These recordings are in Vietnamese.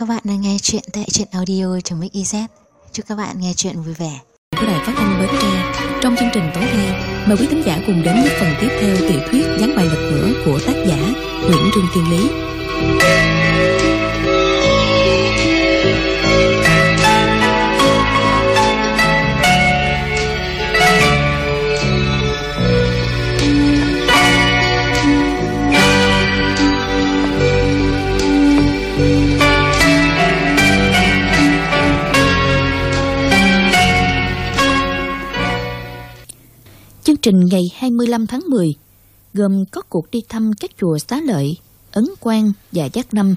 Các bạn đang nghe chuyện tại truyện audio.mix.iz Chúc các bạn nghe chuyện vui vẻ. Của đài phát thanh Bến Tre, Trong chương trình tối nay, Mời quý khán giả cùng đến với phần tiếp theo tiểu thuyết Gián bài lật ngửa của tác giả Nguyễn Trương Thiên Lý. Trình ngày 25 tháng 10 gồm có cuộc đi thăm các chùa Xá Lợi, Ấn Quang và Giác Năm.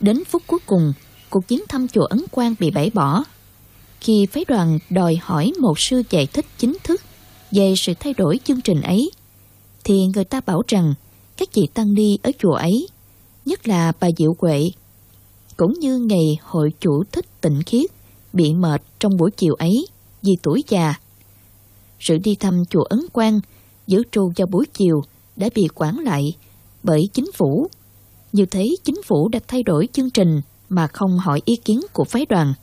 Đến phút cuối cùng, cuộc chiến thăm chùa Ấn Quang bị bãi bỏ. Khi phái đoàn đòi hỏi một sư giải thích chính thức về sự thay đổi chương trình ấy, thì người ta bảo rằng các vị tăng ni ở chùa ấy, nhất là bà Diệu Huệ, cũng như ngày hội chủ thích tịnh khiết, bị mệt trong buổi chiều ấy vì tuổi già sự đi thăm chùa Ấn Quang giữ trù vào buổi chiều đã bị quản lại bởi chính phủ. Như thế chính phủ đã thay đổi chương trình mà không hỏi ý kiến của phái đoàn.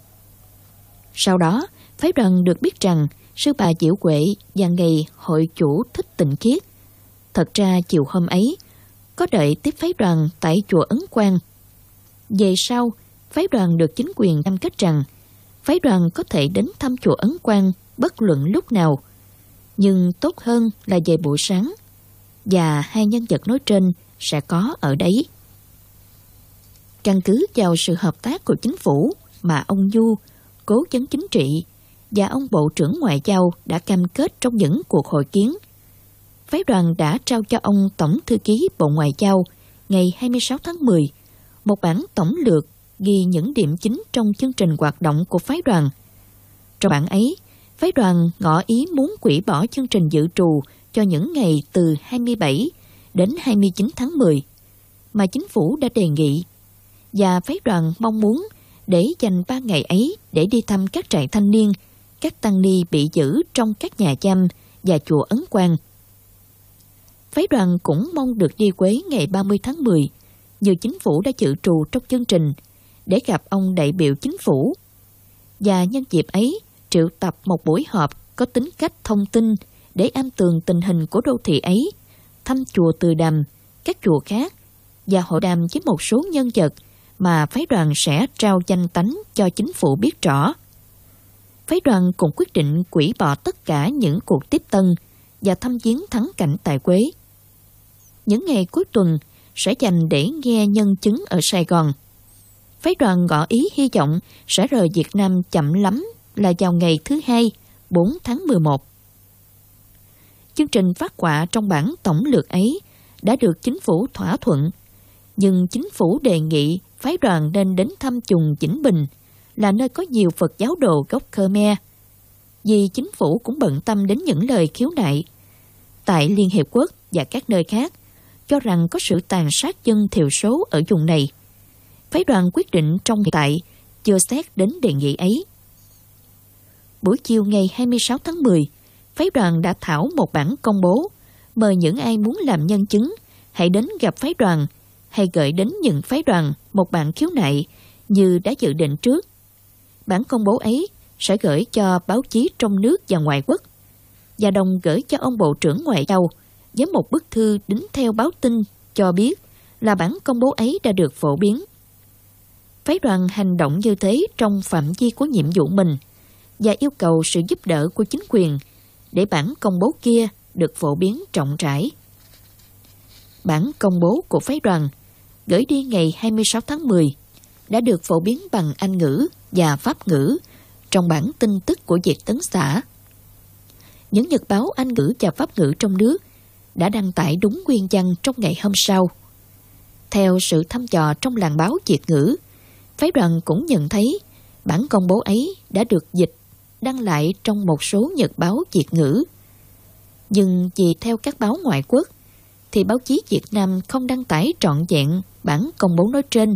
Sau đó, phái đoàn được biết rằng sư bà Diệu Quệ và ngày hội chủ thích tịnh khiết. Thật ra chiều hôm ấy, có đợi tiếp phái đoàn tại chùa Ấn Quang. Về sau, phái đoàn được chính quyền cam kết rằng phái đoàn có thể đến thăm chùa Ấn Quang bất luận lúc nào, nhưng tốt hơn là về buổi sáng và hai nhân vật nói trên sẽ có ở đấy. Căn cứ vào sự hợp tác của chính phủ mà ông Du, cố vấn chính trị và ông Bộ trưởng Ngoại giao đã cam kết trong những cuộc hội kiến. Phái đoàn đã trao cho ông Tổng Thư ký Bộ Ngoại giao ngày 26 tháng 10 một bản tổng lược ghi những điểm chính trong chương trình hoạt động của phái đoàn. Trong bản ấy, phái đoàn ngỏ ý muốn quỷ bỏ chương trình dự trù cho những ngày từ 27 đến 29 tháng 10 mà chính phủ đã đề nghị và phái đoàn mong muốn để dành 3 ngày ấy để đi thăm các trại thanh niên, các tăng ni bị giữ trong các nhà giam và chùa Ấn Quang. Phái đoàn cũng mong được đi Quế ngày 30 tháng 10 như chính phủ đã dự trù trong chương trình để gặp ông đại biểu chính phủ. Và nhân dịp ấy, triệu tập một buổi họp có tính cách thông tin để am tường tình hình của đô thị ấy, thăm chùa Từ Đàm, các chùa khác và hội đàm với một số nhân vật mà phái đoàn sẽ trao danh tánh cho chính phủ biết rõ. Phái đoàn cũng quyết định quỷ bỏ tất cả những cuộc tiếp tân và thăm viếng thắng cảnh tại Quế. Những ngày cuối tuần sẽ dành để nghe nhân chứng ở Sài Gòn. Phái đoàn ngỏ ý hy vọng sẽ rời Việt Nam chậm lắm là vào ngày thứ hai, 4 tháng 11. Chương trình phát quạ trong bản tổng lược ấy đã được chính phủ thỏa thuận, nhưng chính phủ đề nghị phái đoàn nên đến thăm chùng Chỉnh Bình, là nơi có nhiều Phật giáo đồ gốc Khmer. Vì chính phủ cũng bận tâm đến những lời khiếu nại tại Liên Hiệp Quốc và các nơi khác, cho rằng có sự tàn sát dân thiểu số ở vùng này. Phái đoàn quyết định trong hiện tại chưa xét đến đề nghị ấy buổi chiều ngày 26 tháng 10, phái đoàn đã thảo một bản công bố mời những ai muốn làm nhân chứng hãy đến gặp phái đoàn hay gửi đến những phái đoàn một bản khiếu nại như đã dự định trước. Bản công bố ấy sẽ gửi cho báo chí trong nước và ngoại quốc và đồng gửi cho ông Bộ trưởng Ngoại giao với một bức thư đính theo báo tin cho biết là bản công bố ấy đã được phổ biến. Phái đoàn hành động như thế trong phạm vi của nhiệm vụ mình – và yêu cầu sự giúp đỡ của chính quyền để bản công bố kia được phổ biến rộng rãi. Bản công bố của phái đoàn gửi đi ngày 26 tháng 10 đã được phổ biến bằng Anh ngữ và Pháp ngữ trong bản tin tức của Việt Tấn xã. Những nhật báo Anh ngữ và Pháp ngữ trong nước đã đăng tải đúng nguyên văn trong ngày hôm sau. Theo sự thăm dò trong làng báo Việt ngữ, phái đoàn cũng nhận thấy bản công bố ấy đã được dịch đăng lại trong một số nhật báo Việt ngữ. Nhưng vì theo các báo ngoại quốc, thì báo chí Việt Nam không đăng tải trọn vẹn bản công bố nói trên,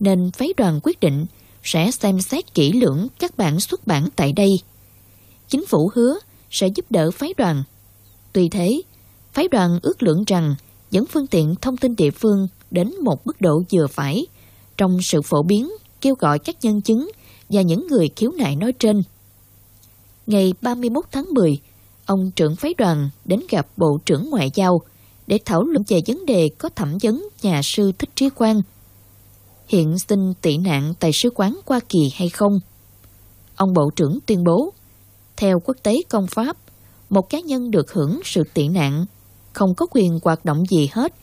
nên phái đoàn quyết định sẽ xem xét kỹ lưỡng các bản xuất bản tại đây. Chính phủ hứa sẽ giúp đỡ phái đoàn. Tuy thế, phái đoàn ước lượng rằng dẫn phương tiện thông tin địa phương đến một mức độ vừa phải trong sự phổ biến kêu gọi các nhân chứng và những người khiếu nại nói trên. Ngày 31 tháng 10, ông trưởng phái đoàn đến gặp Bộ trưởng Ngoại giao để thảo luận về vấn đề có thẩm vấn nhà sư Thích Trí Quang. Hiện xin tị nạn tại sứ quán Hoa Kỳ hay không? Ông Bộ trưởng tuyên bố, theo quốc tế công pháp, một cá nhân được hưởng sự tị nạn, không có quyền hoạt động gì hết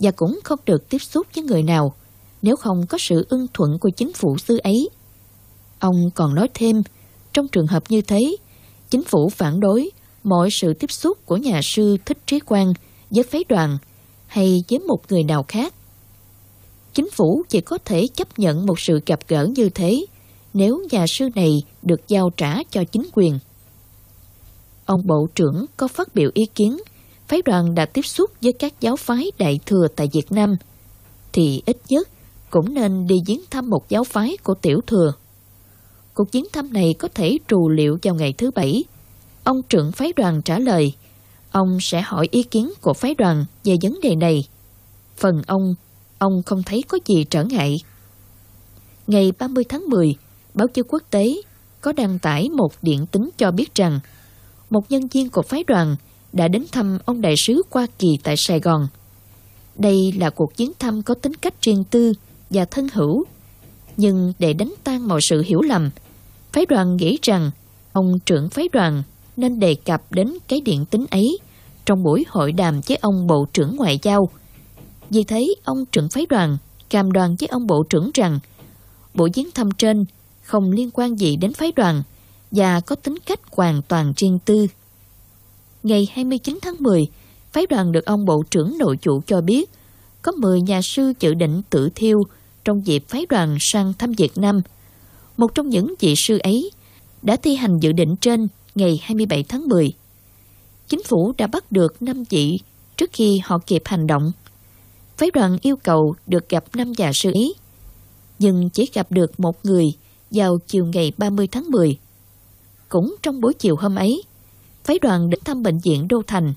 và cũng không được tiếp xúc với người nào nếu không có sự ưng thuận của chính phủ xứ ấy. Ông còn nói thêm, trong trường hợp như thế, chính phủ phản đối mọi sự tiếp xúc của nhà sư Thích Trí Quang với phái đoàn hay với một người nào khác. Chính phủ chỉ có thể chấp nhận một sự gặp gỡ như thế nếu nhà sư này được giao trả cho chính quyền. Ông Bộ trưởng có phát biểu ý kiến, phái đoàn đã tiếp xúc với các giáo phái đại thừa tại Việt Nam, thì ít nhất cũng nên đi viếng thăm một giáo phái của tiểu thừa. Cuộc viếng thăm này có thể trù liệu vào ngày thứ bảy. Ông trưởng phái đoàn trả lời, ông sẽ hỏi ý kiến của phái đoàn về vấn đề này. Phần ông, ông không thấy có gì trở ngại. Ngày 30 tháng 10, báo chí quốc tế có đăng tải một điện tính cho biết rằng một nhân viên của phái đoàn đã đến thăm ông đại sứ Hoa Kỳ tại Sài Gòn. Đây là cuộc viếng thăm có tính cách riêng tư và thân hữu. Nhưng để đánh tan mọi sự hiểu lầm, phái đoàn nghĩ rằng ông trưởng phái đoàn nên đề cập đến cái điện tính ấy trong buổi hội đàm với ông Bộ trưởng Ngoại giao. Vì thế, ông trưởng phái đoàn cam đoan với ông Bộ trưởng rằng buổi viếng thăm trên không liên quan gì đến phái đoàn và có tính cách hoàn toàn riêng tư. Ngày 29 tháng 10, phái đoàn được ông Bộ trưởng Nội vụ cho biết có 10 nhà sư dự định tự thiêu trong dịp phái đoàn sang thăm Việt Nam. Một trong những vị sư ấy đã thi hành dự định trên ngày 27 tháng 10. Chính phủ đã bắt được 5 vị trước khi họ kịp hành động. Phái đoàn yêu cầu được gặp 5 nhà sư ấy, nhưng chỉ gặp được một người vào chiều ngày 30 tháng 10. Cũng trong buổi chiều hôm ấy, phái đoàn đến thăm bệnh viện Đô Thành.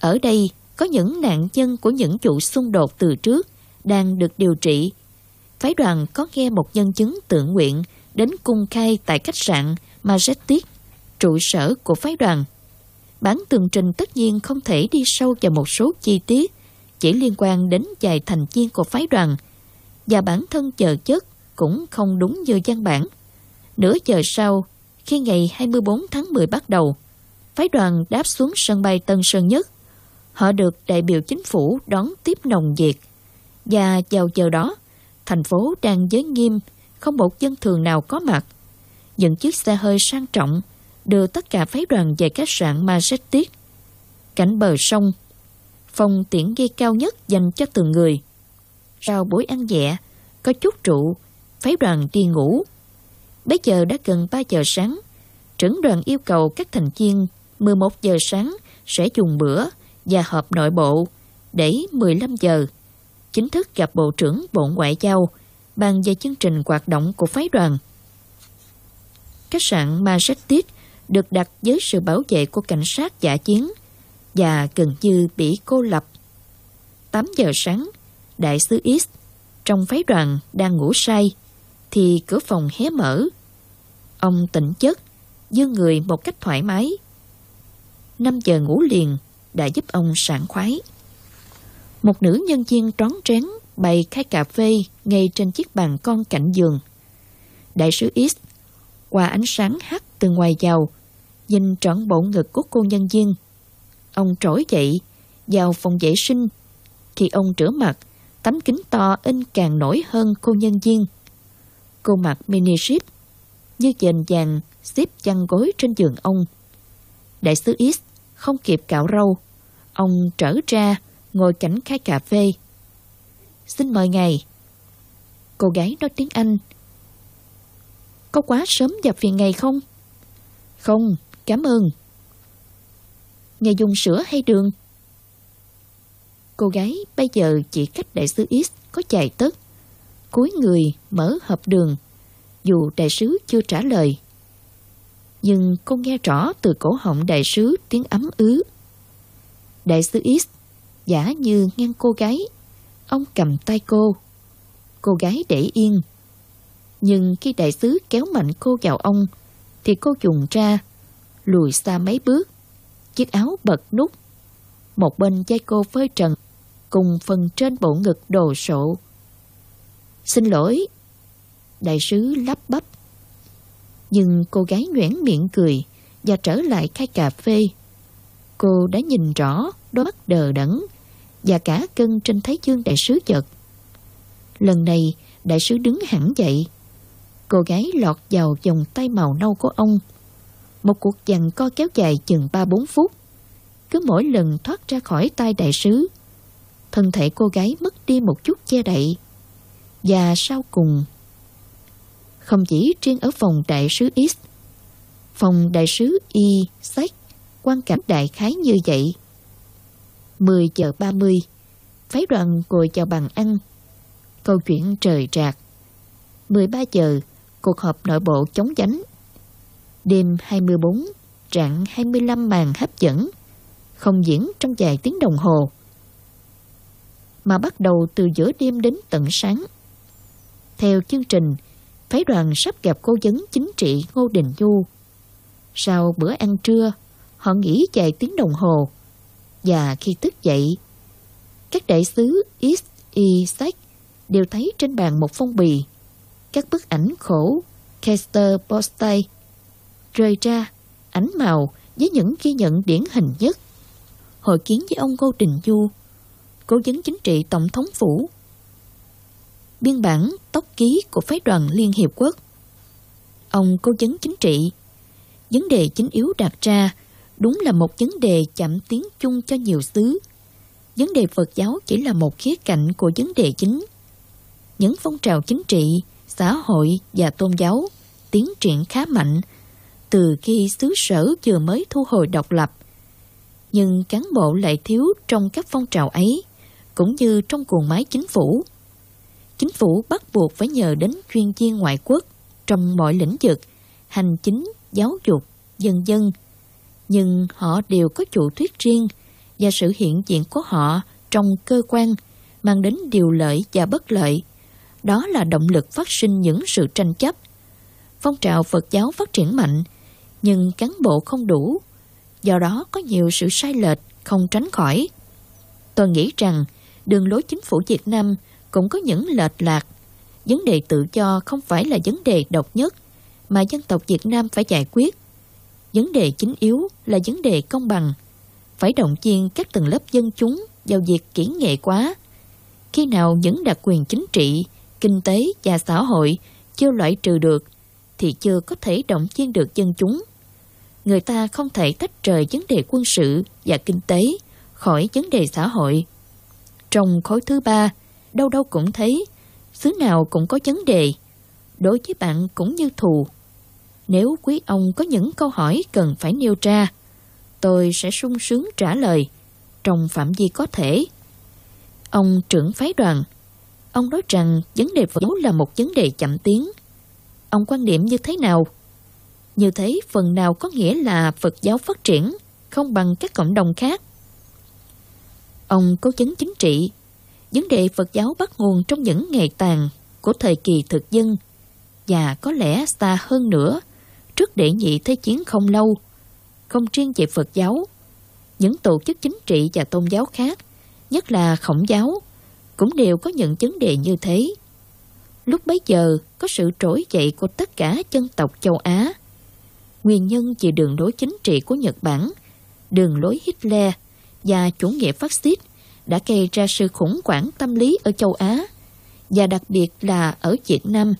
Ở đây có những nạn nhân của những vụ xung đột từ trước đang được điều trị. Phái đoàn có nghe một nhân chứng tự nguyện đến cung khai tại khách sạn Majestic, trụ sở của phái đoàn. Bản tường trình tất nhiên không thể đi sâu vào một số chi tiết, chỉ liên quan đến vài thành viên của phái đoàn, và bản thân chờ chất cũng không đúng như văn bản. Nửa giờ sau, khi ngày 24 tháng 10 bắt đầu, phái đoàn đáp xuống sân bay Tân Sơn Nhất. Họ được đại biểu chính phủ đón tiếp nồng nhiệt. Và vào giờ đó, thành phố đang giới nghiêm, không một dân thường nào có mặt. Những chiếc xe hơi sang trọng đưa tất cả phái đoàn về khách sạn Majestic. Cảnh bờ sông, phòng tiễn ghi cao nhất dành cho từng người. Sau buổi ăn nhẹ, có chút rượu, phái đoàn đi ngủ. Bây giờ đã gần 3 giờ sáng, trưởng đoàn yêu cầu các thành viên 11 giờ sáng sẽ dùng bữa và họp nội bộ để 15 giờ chính thức gặp Bộ trưởng Bộ Ngoại giao bàn về chương trình hoạt động của phái đoàn. Khách sạn Majestic được đặt dưới sự bảo vệ của cảnh sát giả chiến và gần như bị cô lập. 8 giờ sáng, đại sứ East trong phái đoàn đang ngủ say thì cửa phòng hé mở. Ông tỉnh giấc, dương người một cách thoải mái. 5 giờ ngủ liền đã giúp ông sảng khoái. Một nữ nhân viên trón trén bày khai cà phê ngay trên chiếc bàn con cạnh giường. Đại sứ East qua ánh sáng hắt từ ngoài vào, nhìn trọn bộ ngực của cô nhân viên. Ông trỗi dậy, vào phòng vệ sinh. Khi ông rửa mặt, tấm kính to in càng nổi hơn cô nhân viên. Cô mặc mini ship, như dền vàng xếp chăn gối trên giường ông. Đại sứ East không kịp cạo râu, ông trở ra ngồi cảnh khai cà phê. Xin mời ngài. Cô gái nói tiếng Anh. Có quá sớm vào phiền ngày không? Không, cảm ơn. Ngài dùng sữa hay đường? Cô gái bây giờ chỉ cách đại sứ X có chạy tớt. Cúi người mở hộp đường, dù đại sứ chưa trả lời. Nhưng cô nghe rõ từ cổ họng đại sứ tiếng ấm ứ. Đại sứ X giả như ngang cô gái. Ông cầm tay cô. cô gái để yên. Nhưng khi đại sứ kéo mạnh cô vào ông, thì cô dùng ra, lùi xa mấy bước, chiếc áo bật nút. Một bên dây cô phơi trần, cùng phần trên bộ ngực đồ sộ. Xin lỗi, đại sứ lắp bắp. Nhưng cô gái nhoẻn miệng cười và trở lại khai cà phê. Cô đã nhìn rõ đôi mắt đờ đẫn và cả cân trên thái dương đại sứ chợt. Lần này, đại sứ đứng hẳn dậy. Cô gái lọt vào vòng tay màu nâu của ông. Một cuộc giằng co kéo dài chừng 3-4 phút. Cứ mỗi lần thoát ra khỏi tay đại sứ, thân thể cô gái mất đi một chút che đậy. Và sau cùng, không chỉ riêng ở phòng đại sứ X, phòng đại sứ Y, sách, quan cảnh đại khái như vậy. 10 giờ 30, phái đoàn ngồi chào bàn ăn. Câu chuyện trời trạc. 13 giờ, cuộc họp nội bộ chống chánh. Đêm 24, trạng 25 màn hấp dẫn, không diễn trong vài tiếng đồng hồ. Mà bắt đầu từ giữa đêm đến tận sáng. Theo chương trình, phái đoàn sắp gặp cố vấn chính trị Ngô Đình Du. Sau bữa ăn trưa, họ nghỉ vài tiếng đồng hồ. Và khi thức dậy, các đại sứ Is, Y Sách đều thấy trên bàn một phong bì, các bức ảnh khổ Kester Postay rơi ra, ánh màu với những ghi nhận điển hình nhất. Hội kiến với ông Ngô Đình Du, cố vấn chính trị Tổng thống Phủ, biên bản tóc ký của phái đoàn Liên Hiệp Quốc. Ông cố vấn chính trị, vấn đề chính yếu đặt ra đúng là một vấn đề chậm tiến chung cho nhiều xứ. Vấn đề Phật giáo chỉ là một khía cạnh của vấn đề chính. Những phong trào chính trị, xã hội và tôn giáo tiến triển khá mạnh từ khi xứ sở vừa mới thu hồi độc lập. Nhưng cán bộ lại thiếu trong các phong trào ấy, cũng như trong cuồng máy chính phủ. Chính phủ bắt buộc phải nhờ đến chuyên viên ngoại quốc trong mọi lĩnh vực, hành chính, giáo dục, dân dân. Nhưng họ đều có chủ thuyết riêng và sự hiện diện của họ trong cơ quan mang đến điều lợi và bất lợi. Đó là động lực phát sinh những sự tranh chấp. Phong trào Phật giáo phát triển mạnh, nhưng cán bộ không đủ. Do đó có nhiều sự sai lệch không tránh khỏi. Tôi nghĩ rằng đường lối chính phủ Việt Nam cũng có những lệch lạc. Vấn đề tự do không phải là vấn đề độc nhất mà dân tộc Việt Nam phải giải quyết. Vấn đề chính yếu là vấn đề công bằng. Phải động viên các tầng lớp dân chúng vào việc kỹ nghệ quá. Khi nào những đặc quyền chính trị, kinh tế và xã hội chưa loại trừ được thì chưa có thể động viên được dân chúng. Người ta không thể tách rời vấn đề quân sự và kinh tế khỏi vấn đề xã hội. Trong khối thứ ba, đâu đâu cũng thấy, xứ nào cũng có vấn đề. Đối với bạn cũng như thù. Nếu quý ông có những câu hỏi cần phải nêu ra, tôi sẽ sung sướng trả lời trong phạm vi có thể. Ông trưởng phái đoàn, ông nói rằng vấn đề Phật giáo là một vấn đề chậm tiến. Ông quan điểm như thế nào? Như thế phần nào có nghĩa là Phật giáo phát triển không bằng các cộng đồng khác. Ông cố vấn chính trị vấn đề Phật giáo bắt nguồn trong những ngày tàn của thời kỳ thực dân và có lẽ xa hơn nữa trước đệ nhị thế chiến không lâu. Không riêng về Phật giáo, những tổ chức chính trị và tôn giáo khác, nhất là khổng giáo, cũng đều có những vấn đề như thế. Lúc bấy giờ có sự trỗi dậy của tất cả dân tộc châu Á. Nguyên nhân về đường lối chính trị của Nhật Bản, đường lối Hitler và chủ nghĩa phát xít đã gây ra sự khủng hoảng tâm lý ở châu Á và đặc biệt là ở Việt Nam.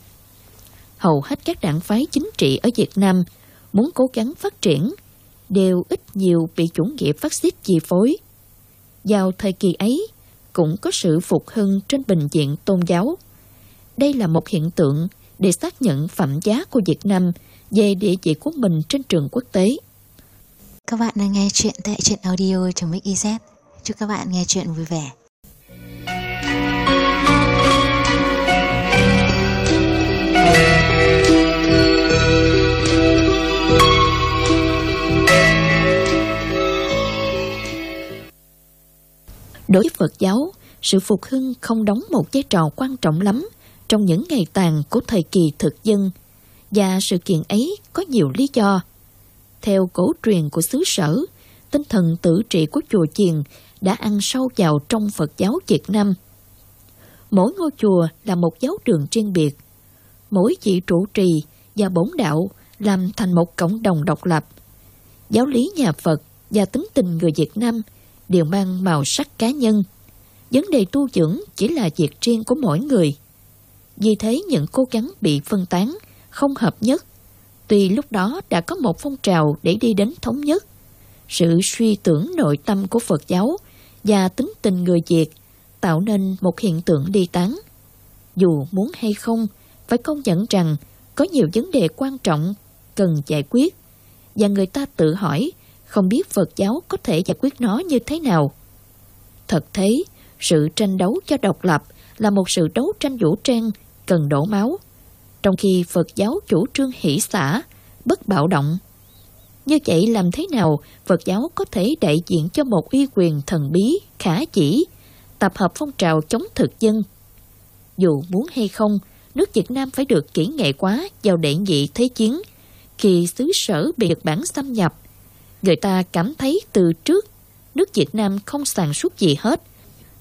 Hầu hết các đảng phái chính trị ở Việt Nam muốn cố gắng phát triển đều ít nhiều bị chủ nghĩa phát xít chi phối. Vào thời kỳ ấy, cũng có sự phục hưng trên bình diện tôn giáo. Đây là một hiện tượng để xác nhận phẩm giá của Việt Nam về địa vị của mình trên trường quốc tế. Các bạn đang nghe chuyện tại truyện audio.mix.iz. Chúc các bạn nghe chuyện vui vẻ. Đối với Phật giáo, sự phục hưng không đóng một vai trò quan trọng lắm trong những ngày tàn của thời kỳ thực dân và sự kiện ấy có nhiều lý do. Theo cổ truyền của xứ sở, tinh thần tự trị của chùa chiền đã ăn sâu vào trong Phật giáo Việt Nam. Mỗi ngôi chùa là một giáo đường riêng biệt. Mỗi vị trụ trì và bổn đạo làm thành một cộng đồng độc lập. Giáo lý nhà Phật và tính tình người Việt Nam đều mang màu sắc cá nhân. Vấn đề tu dưỡng chỉ là việc riêng của mỗi người. Vì thế những cố gắng bị phân tán, không hợp nhất. Tuy lúc đó đã có một phong trào để đi đến thống nhất, sự suy tưởng nội tâm của Phật giáo và tính tình người Việt tạo nên một hiện tượng đi tán. Dù muốn hay không, phải công nhận rằng có nhiều vấn đề quan trọng cần giải quyết và người ta tự hỏi không biết Phật giáo có thể giải quyết nó như thế nào. Thật thế, sự tranh đấu cho độc lập là một sự đấu tranh vũ trang cần đổ máu, trong khi Phật giáo chủ trương hỷ xả, bất bạo động. Như vậy làm thế nào Phật giáo có thể đại diện cho một uy quyền thần bí, khả chỉ, tập hợp phong trào chống thực dân? Dù muốn hay không, nước Việt Nam phải được kỹ nghệ quá vào đệ nhị thế chiến. Khi xứ sở bị Nhật Bản xâm nhập, người ta cảm thấy từ trước nước Việt Nam không sản xuất gì hết.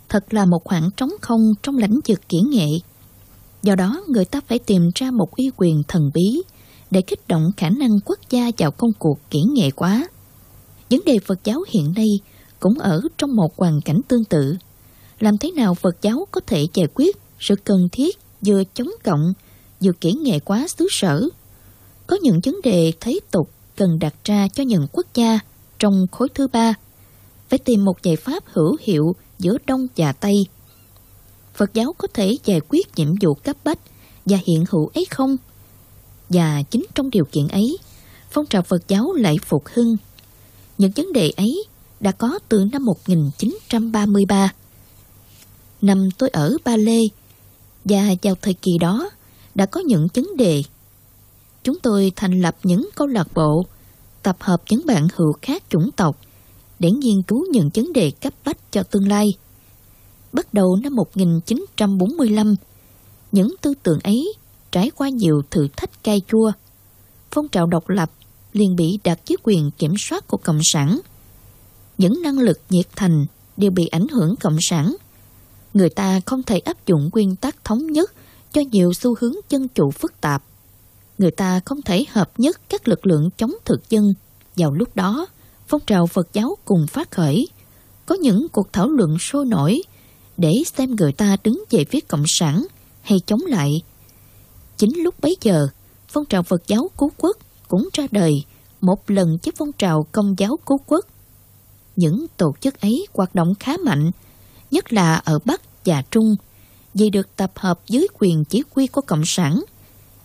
Thật là một khoảng trống không trong lãnh vực kỹ nghệ. Do đó, người ta phải tìm ra một uy quyền thần bí để kích động khả năng quốc gia vào công cuộc kỹ nghệ quá. Vấn đề Phật giáo hiện nay cũng ở trong một hoàn cảnh tương tự. Làm thế nào Phật giáo có thể giải quyết sự cần thiết vừa chống cộng, vừa kỹ nghệ quá xứ sở? Có những vấn đề thế tục cần đặt ra cho những quốc gia trong khối thứ ba. Phải tìm một giải pháp hữu hiệu giữa Đông và Tây. Phật giáo có thể giải quyết nhiệm vụ cấp bách và hiện hữu ấy không? Và chính trong điều kiện ấy, phong trào Phật giáo lại phục hưng. Những vấn đề ấy đã có từ năm 1933. Năm tôi ở Ba Lê, và vào thời kỳ đó đã có những vấn đề. Chúng tôi thành lập những câu lạc bộ, tập hợp những bạn hữu khác chủng tộc để nghiên cứu những vấn đề cấp bách cho tương lai. Bắt đầu năm 1945, những tư tưởng ấy trải qua nhiều thử thách cay chua. Phong trào độc lập liền bị đặt dưới quyền kiểm soát của Cộng sản. Những năng lực nhiệt thành đều bị ảnh hưởng Cộng sản. Người ta không thể áp dụng nguyên tắc thống nhất cho nhiều xu hướng dân chủ phức tạp. Người ta không thể hợp nhất các lực lượng chống thực dân. Vào lúc đó, phong trào Phật giáo cùng phát khởi. Có những cuộc thảo luận sôi nổi để xem người ta đứng về phía Cộng sản hay chống lại Chính lúc bấy giờ, phong trào Phật giáo cứu quốc cũng ra đời một lần với phong trào công giáo cứu quốc. Những tổ chức ấy hoạt động khá mạnh, nhất là ở Bắc và Trung, vì được tập hợp dưới quyền chỉ huy của Cộng sản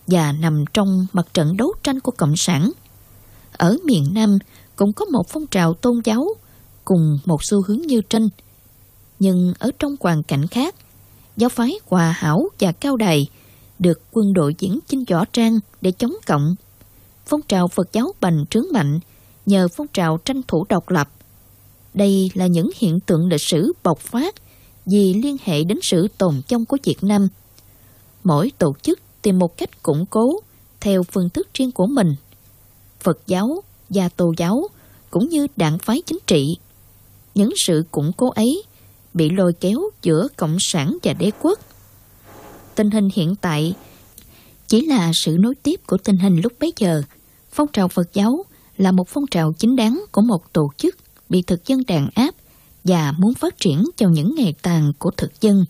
và nằm trong mặt trận đấu tranh của Cộng sản. Ở miền Nam cũng có một phong trào tôn giáo cùng một xu hướng như tranh. Nhưng ở trong hoàn cảnh khác, giáo phái Hòa Hảo và Cao Đài được quân đội diễn chinh võ trang để chống cộng. Phong trào Phật giáo bành trướng mạnh nhờ phong trào tranh thủ độc lập. Đây là những hiện tượng lịch sử bộc phát vì liên hệ đến sự tồn trong của Việt Nam. Mỗi tổ chức tìm một cách củng cố theo phương thức riêng của mình. Phật giáo và Tô giáo, cũng như đảng phái chính trị. Những sự củng cố ấy bị lôi kéo giữa Cộng sản và đế quốc tình hình hiện tại chỉ là sự nối tiếp của tình hình lúc bấy giờ. Phong trào Phật giáo là một phong trào chính đáng của một tổ chức bị thực dân đàn áp và muốn phát triển trong những ngày tàn của thực dân.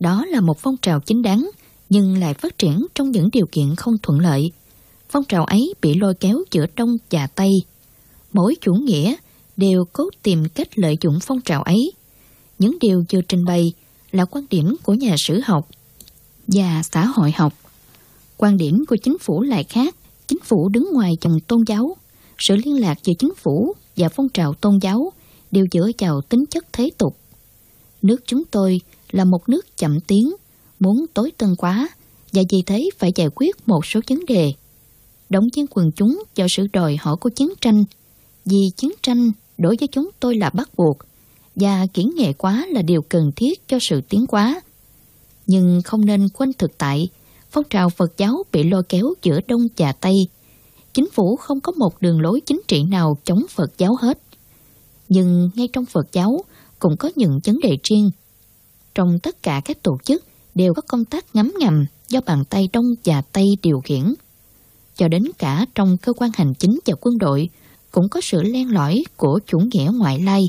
Đó là một phong trào chính đáng nhưng lại phát triển trong những điều kiện không thuận lợi. Phong trào ấy bị lôi kéo giữa Đông và Tây. Mỗi chủ nghĩa đều cố tìm cách lợi dụng phong trào ấy. Những điều vừa trình bày là quan điểm của nhà sử học và xã hội học. Quan điểm của chính phủ lại khác, chính phủ đứng ngoài dòng tôn giáo. Sự liên lạc giữa chính phủ và phong trào tôn giáo đều dựa vào tính chất thế tục. Nước chúng tôi là một nước chậm tiến, muốn tối tân quá và vì thế phải giải quyết một số vấn đề. Động viên quần chúng cho sự đòi hỏi của chiến tranh, vì chiến tranh đối với chúng tôi là bắt buộc và kỹ nghệ quá là điều cần thiết cho sự tiến quá Nhưng không nên quên thực tại, phong trào Phật giáo bị lôi kéo giữa Đông và Tây. Chính phủ không có một đường lối chính trị nào chống Phật giáo hết. Nhưng ngay trong Phật giáo cũng có những vấn đề riêng. Trong tất cả các tổ chức đều có công tác ngắm ngầm do bàn tay Đông và Tây điều khiển. Cho đến cả trong cơ quan hành chính và quân đội cũng có sự len lỏi của chủ nghĩa ngoại lai.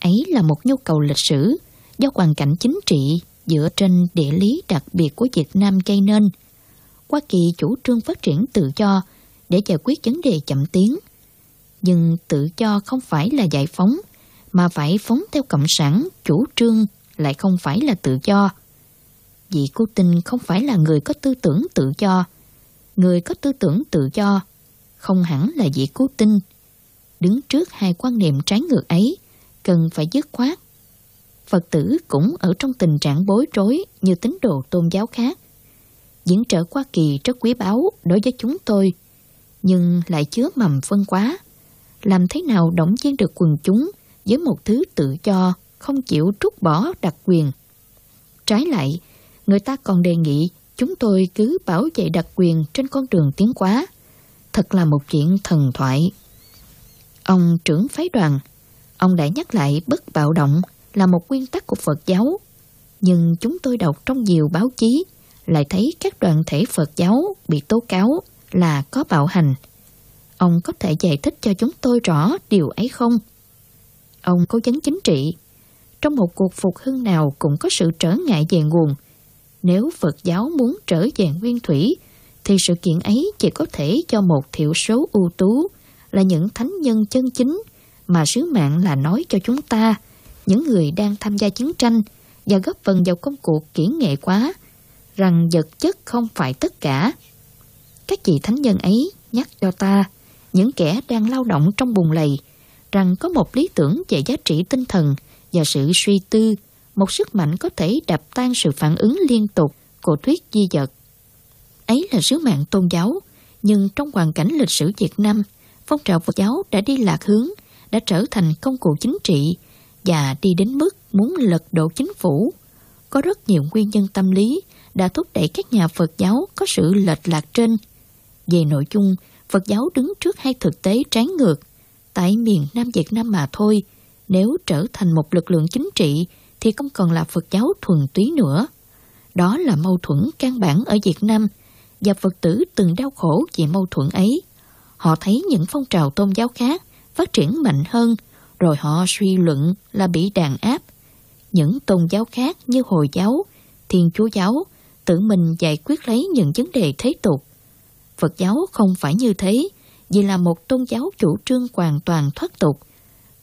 Ấy là một nhu cầu lịch sử do hoàn cảnh chính trị dựa trên địa lý đặc biệt của Việt Nam gây nên. Hoa Kỳ chủ trương phát triển tự do để giải quyết vấn đề chậm tiến. Nhưng tự do không phải là giải phóng, mà phải phóng theo cộng sản, chủ trương lại không phải là tự do. Vị cô tinh không phải là người có tư tưởng tự do. Người có tư tưởng tự do không hẳn là vị cố tinh. Đứng trước hai quan niệm trái ngược ấy, cần phải dứt khoát. Phật tử cũng ở trong tình trạng bối rối như tín đồ tôn giáo khác. Diễn trở Hoa Kỳ rất quý báu đối với chúng tôi, nhưng lại chứa mầm phân quá. Làm thế nào động viên được quần chúng với một thứ tự do, không chịu trút bỏ đặc quyền. Trái lại, người ta còn đề nghị chúng tôi cứ bảo vệ đặc quyền trên con đường tiến hóa. Thật là một chuyện thần thoại. Ông trưởng phái đoàn, ông đã nhắc lại bất bạo động là một nguyên tắc của Phật giáo. Nhưng chúng tôi đọc trong nhiều báo chí lại thấy các đoàn thể Phật giáo bị tố cáo là có bạo hành. Ông có thể giải thích cho chúng tôi rõ điều ấy không? Ông cố vấn chính trị. Trong một cuộc phục hưng nào cũng có sự trở ngại về nguồn. Nếu Phật giáo muốn trở về nguyên thủy, thì sự kiện ấy chỉ có thể cho một thiểu số ưu tú là những thánh nhân chân chính mà sứ mạng là nói cho chúng ta, những người đang tham gia chiến tranh và góp phần vào công cuộc kỹ nghệ quá, rằng vật chất không phải tất cả. Các vị thánh nhân ấy nhắc cho ta, những kẻ đang lao động trong bùn lầy, rằng có một lý tưởng về giá trị tinh thần và sự suy tư, một sức mạnh có thể đập tan sự phản ứng liên tục của thuyết di vật. Ấy là sứ mạng tôn giáo, nhưng trong hoàn cảnh lịch sử Việt Nam, phong trào Phật giáo đã đi lạc hướng, đã trở thành công cụ chính trị và đi đến mức muốn lật đổ chính phủ. Có rất nhiều nguyên nhân tâm lý đã thúc đẩy các nhà Phật giáo có sự lệch lạc trên. Về nội dung, Phật giáo đứng trước hai thực tế trái ngược. Tại miền Nam Việt Nam mà thôi, nếu trở thành một lực lượng chính trị thì không còn là Phật giáo thuần túy nữa. Đó là mâu thuẫn căn bản ở Việt Nam và Phật tử từng đau khổ vì mâu thuẫn ấy. Họ thấy những phong trào tôn giáo khác phát triển mạnh hơn, rồi họ suy luận là bị đàn áp. Những tôn giáo khác như Hồi giáo, Thiên Chúa giáo tự mình giải quyết lấy những vấn đề thế tục. Phật giáo không phải như thế, vì là một tôn giáo chủ trương hoàn toàn thoát tục.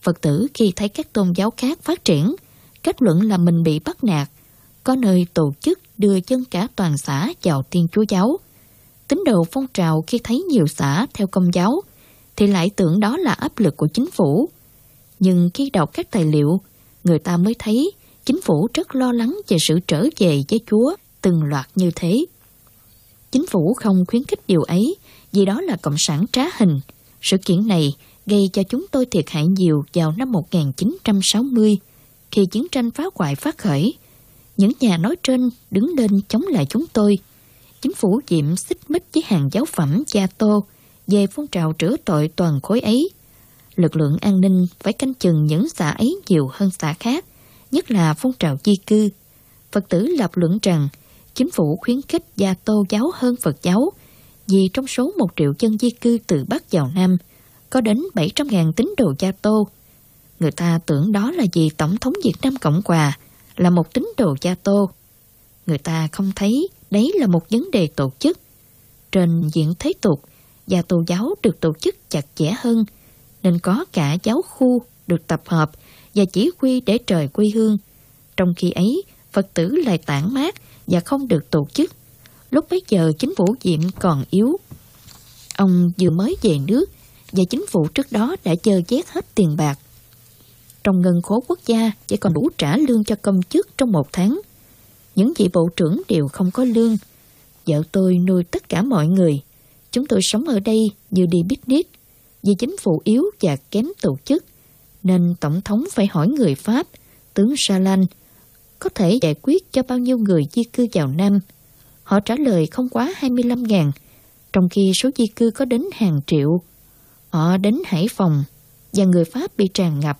Phật tử khi thấy các tôn giáo khác phát triển, kết luận là mình bị bắt nạt, có nơi tổ chức đưa chân cả toàn xã vào Thiên Chúa giáo. Tín đồ phong trào khi thấy nhiều xã theo công giáo thì lại tưởng đó là áp lực của chính phủ. Nhưng khi đọc các tài liệu, người ta mới thấy chính phủ rất lo lắng về sự trở về với Chúa từng loạt như thế. Chính phủ không khuyến khích điều ấy vì đó là cộng sản trá hình. Sự kiện này gây cho chúng tôi thiệt hại nhiều vào năm 1960 khi chiến tranh phá hoại phát khởi. Những nhà nói trên đứng lên chống lại chúng tôi. Chính phủ diệm xích mích với hàng giáo phẩm gia tô về phong trào trữa tội toàn khối ấy. Lực lượng an ninh phải canh chừng những xã ấy nhiều hơn xã khác, nhất là phong trào di cư. Phật tử lập luận rằng chính phủ khuyến khích gia tô giáo hơn Phật giáo vì trong số một triệu dân di cư từ Bắc vào Nam có đến 700.000 tín đồ gia tô. Người ta tưởng đó là vì Tổng thống Việt Nam Cộng Hòa là một tín đồ gia tô. Người ta không thấy đấy là một vấn đề tổ chức. Trên diện thế tục, gia tô giáo được tổ chức chặt chẽ hơn, nên có cả giáo khu được tập hợp và chỉ huy để trời quê hương. Trong khi ấy, Phật tử lại tản mát và không được tổ chức. Lúc bấy giờ chính phủ Diệm còn yếu. Ông vừa mới về nước và chính phủ trước đó đã chơ chét hết tiền bạc. Trong ngân khố quốc gia chỉ còn đủ trả lương cho công chức trong một tháng. Những vị bộ trưởng đều không có lương. Vợ tôi nuôi tất cả mọi người. Chúng tôi sống ở đây như đi business vì chính phủ yếu và kém tổ chức. Nên Tổng thống phải hỏi người Pháp, tướng Salan, có thể giải quyết cho bao nhiêu người di cư vào Nam. Họ trả lời không quá 25.000, trong khi số di cư có đến hàng triệu. Họ đến Hải Phòng và người Pháp bị tràn ngập.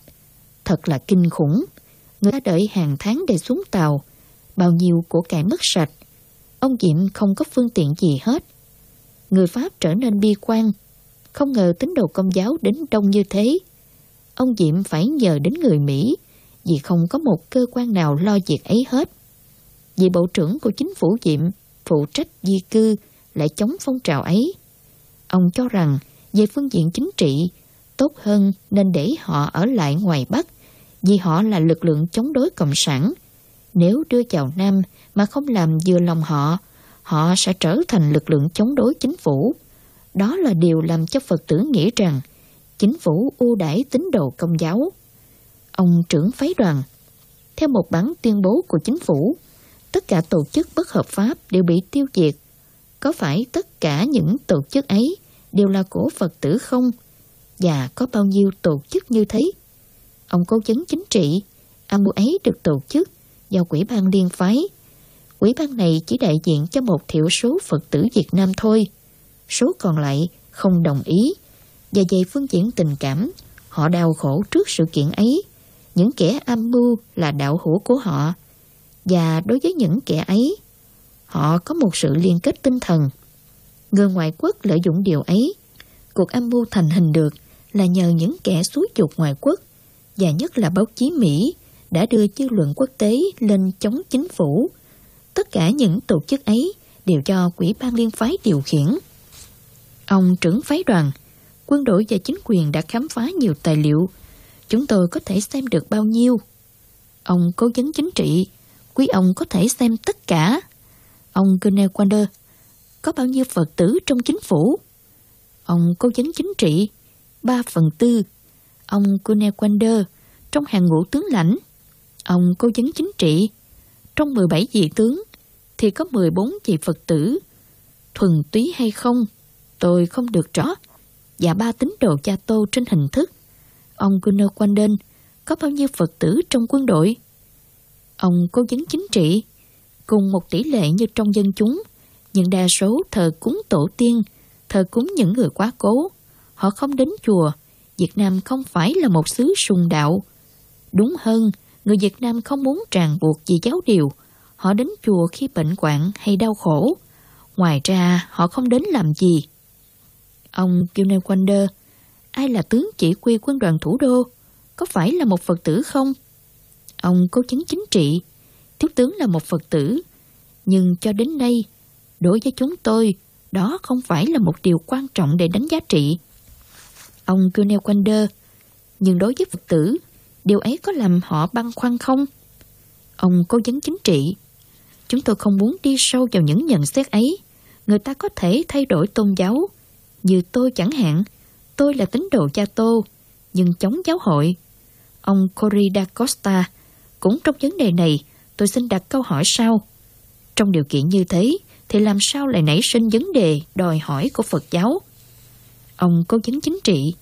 Thật là kinh khủng. Người ta đợi hàng tháng để xuống tàu. Bao nhiêu của cải mất sạch. Ông Diệm không có phương tiện gì hết. Người Pháp trở nên bi quan. Không ngờ tín đồ công giáo đến đông như thế. Ông Diệm phải nhờ đến người Mỹ, vì không có một cơ quan nào lo việc ấy hết. Vì bộ trưởng của chính phủ Diệm, phụ trách di cư, lại chống phong trào ấy. Ông cho rằng, về phương diện chính trị, tốt hơn nên để họ ở lại ngoài Bắc vì họ là lực lượng chống đối Cộng sản. Nếu đưa vào Nam mà không làm vừa lòng họ, họ sẽ trở thành lực lượng chống đối chính phủ. Đó là điều làm cho Phật tử nghĩ rằng chính phủ ưu đãi tín đồ công giáo. Ông trưởng phái đoàn, theo một bản tuyên bố của chính phủ, tất cả tổ chức bất hợp pháp đều bị tiêu diệt. Có phải tất cả những tổ chức ấy đều là của Phật tử không? Và có bao nhiêu tổ chức như thế? Ông cố vấn chính trị, âm mưu ấy được tổ chức do Quỹ ban Liên phái. Quỹ ban này chỉ đại diện cho một thiểu số Phật tử Việt Nam thôi. Số còn lại không đồng ý. Và về phương diện tình cảm, họ đau khổ trước sự kiện ấy. Những kẻ âm mưu là đạo hữu của họ. Và đối với những kẻ ấy, họ có một sự liên kết tinh thần. Người ngoại quốc lợi dụng điều ấy. Cuộc âm mưu thành hình được là nhờ những kẻ xúi dục ngoại quốc và nhất là báo chí Mỹ đã đưa dư luận quốc tế lên chống chính phủ. Tất cả những tổ chức ấy đều do Quỹ ban Liên phái điều khiển. Ông trưởng phái đoàn, quân đội và chính quyền đã khám phá nhiều tài liệu. Chúng tôi có thể xem được bao nhiêu? Ông cố vấn chính trị, quý ông có thể xem tất cả. Ông Gunnar Quander, có bao nhiêu Phật tử trong chính phủ? Ông cố vấn chính trị, ba phần tư. Ông Gunnar Quander, trong hàng ngũ tướng lãnh. Ông cố vấn chính trị, trong 17 vị tướng thì có 14 vị Phật tử. Thuần túy hay không, tôi không được rõ. Và ba tín đồ cha tô trên hình thức. Ông Gunnar Quanden có bao nhiêu Phật tử trong quân đội? Ông cố vấn chính trị, cùng một tỷ lệ như trong dân chúng, nhưng đa số thờ cúng tổ tiên, thờ cúng những người quá cố. Họ không đến chùa. Việt Nam không phải là một xứ sùng đạo. Đúng hơn, người Việt Nam không muốn ràng buộc gì giáo điều. Họ đến chùa khi bệnh hoạn hay đau khổ. Ngoài ra, họ không đến làm gì. Ông Gilner Wander, ai là tướng chỉ huy quân đoàn thủ đô? Có phải là một Phật tử không? Ông cố chứng chính trị, thiếu tướng là một Phật tử. Nhưng cho đến nay, đối với chúng tôi, đó không phải là một điều quan trọng để đánh giá trị. Ông Gilner Wander, nhưng đối với Phật tử, điều ấy có làm họ băn khoăn không? Ông cố vấn chính trị, chúng tôi không muốn đi sâu vào những nhận xét ấy. Người ta có thể thay đổi tôn giáo, như tôi chẳng hạn, tôi là tín đồ cha tô, nhưng chống giáo hội. Ông Cory da Costa, cũng trong vấn đề này, tôi xin đặt câu hỏi sau. Trong điều kiện như thế, thì làm sao lại nảy sinh vấn đề đòi hỏi của Phật giáo? Ông cố vấn chính trị,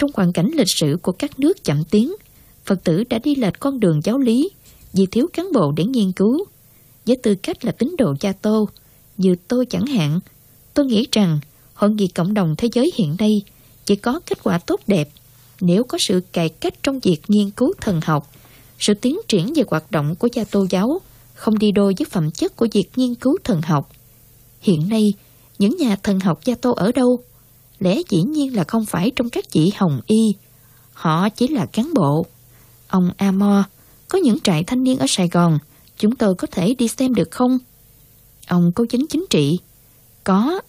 trong hoàn cảnh lịch sử của các nước chậm tiến, Phật tử đã đi lệch con đường giáo lý vì thiếu cán bộ để nghiên cứu. Với tư cách là tín đồ cha tô, như tôi chẳng hạn, tôi nghĩ rằng Hội nghị cộng đồng thế giới hiện nay chỉ có kết quả tốt đẹp nếu có sự cải cách trong việc nghiên cứu thần học, sự tiến triển về hoạt động của gia tô giáo không đi đôi với phẩm chất của việc nghiên cứu thần học. Hiện nay, những nhà thần học gia tô ở đâu? Lẽ dĩ nhiên là không phải trong các chị Hồng Y. Họ chỉ là cán bộ. Ông Amor, có những trại thanh niên ở Sài Gòn, chúng tôi có thể đi xem được không? Ông cố chính chính trị. Có,